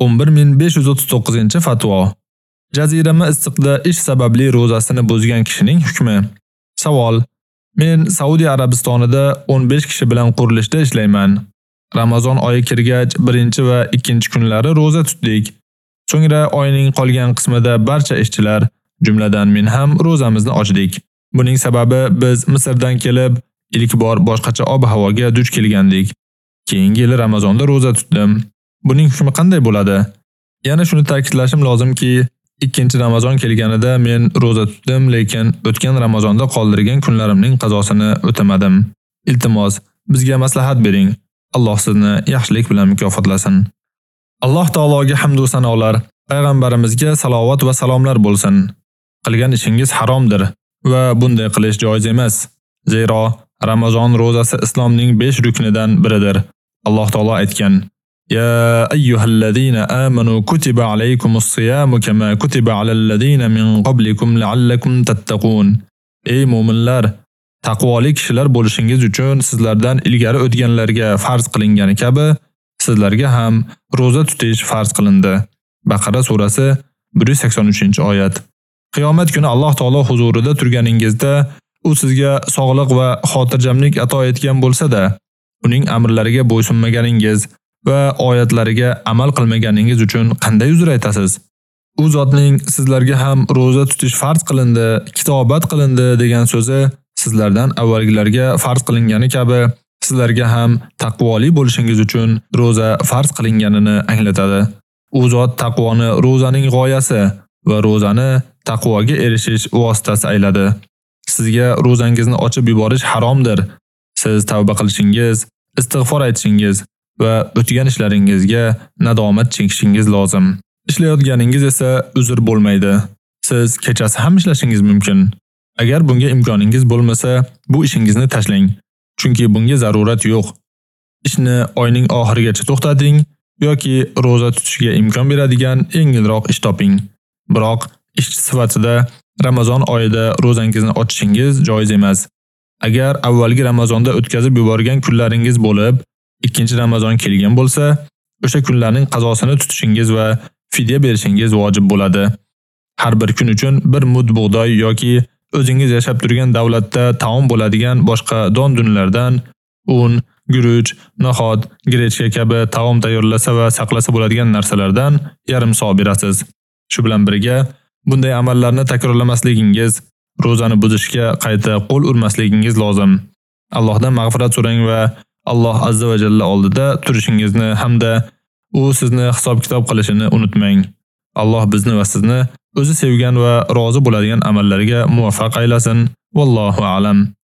11539-fatvo. Jazirama issiqda ish sababli ro'zasini buzgan kishining hukmi. Savol: Men Saudiya Arabistonida 15 kishi bilan qurilishda ishlayman. Ramazon oyi kirgach, birinchi va ikkinchi kunlari ro'za tutdik. So'ngra oyning qolgan qismida barcha ishchilar, jumladan men ham ro'zamizni ochdik. Buning sababi biz Misrdan kelib, ilk bor boshqacha ob-havoga duch kelgandik. Keyingi yil Ramazonda ro'za tutdim. Buning hukmi qanday bo'ladi? Yana shuni ta'kidlashim lozimki, ikkinchi Ramazon kelganida men ro'za tutdim, lekin o'tgan Ramazonda qoldirgan kunlarimning qazosini o'tamadim. Iltimos, bizga maslahat bering. Alloh sizni yaxshilik bilan mukofotlasin. Alloh taologa hamd va sanolar, payg'ambarimizga salovat va salomlar bo'lsin. Qilgan ishingiz haromdir va bunday qilish joiz emas. Zero Ramazon ro'zasi islomning 5 ruknidan biridir. Alloh taolo aytgan: "Ya ayyuhallazina amanu kutiba alaykumus-siyamu kama kutiba alal-ladina min qablikum la'allakum tattaqun." Ey mu'minlar, taqvoli kishilar bo'lishingiz uchun sizlardan ilgari o'tganlarga farz qilingani kabi sizlarga ham roza tutish farz qilindi. Baqara surasi 183-oyat. Qiyomat kuni Alloh taolo huzurida turganingizda u sizga sog'liq va xotirjamlik ato etgan bo'lsa-da, uning amrlariga bo'ysunmaganingiz va oyatlariga amal qilmaganingiz uchun qanday uzr aytasiz? U zotning sizlarga ham roza tutish farz qilindi, kitobat qilindi degan so'zi sizlardan avvalgilarga farz qilingani kabi sizlarga ham taqvoli bo'lishingiz uchun roza farz qilinganini anglatadi. U zot taqvoni rozaning g'oyasi va rozani taqvoga erishish vositasi ayladi. Sizga rozangizni ochib yuborish haromdir. Siz tavba qilishingiz, istig'for aytishingiz va o'tgan ishlaringizga nadomat chekishingiz lozim. Ishlayotganingiz esa uzr bo'lmaydi. Siz kechasi ham ishlashingiz mumkin. Agar bunga imkoningiz bo'lmasa, bu ishingizni tashlang. Chunki bunga zarurat yo'q. Ishni oyning oxirigacha to'xtating yoki roza tutishga imkon beradigan yengilroq ish toping. Biroq ishchi sifatida Ramazon oyida rozangizni ochishingiz joiz emas. Agar avvalgi Ramazonda o'tkazib yuborgan kunlaringiz bo'lib, ikkinchi Ramazon kelgan bo'lsa, o'sha kunlarning qazosini tutishingiz va fidya berishingiz vojib bo'ladi. Har bir kun uchun bir mud bug'doy yoki o'zingiz yashab turgan davlatda taom bo'ladigan boshqa don-dunlardan un, guruch, no'xat, grechka kabi taom tayyorlasa va saqlasa bo'ladigan narsalardan yarim so berasiz. Shu bilan birga bunday amallarni takrorlamasligingiz, ro'zani buzishga qayta qo'l urmasligingiz lozim. Allohdan mag'firat so'rang va Alloh azza va jalla oldida turishingizni hamda u sizni hisob-kitob qilishini unutmang. Alloh bizni va sizni o'zi sevgan va rozi bo'ladigan amallarga muvaffaq aylasin. Vallohu a'lam.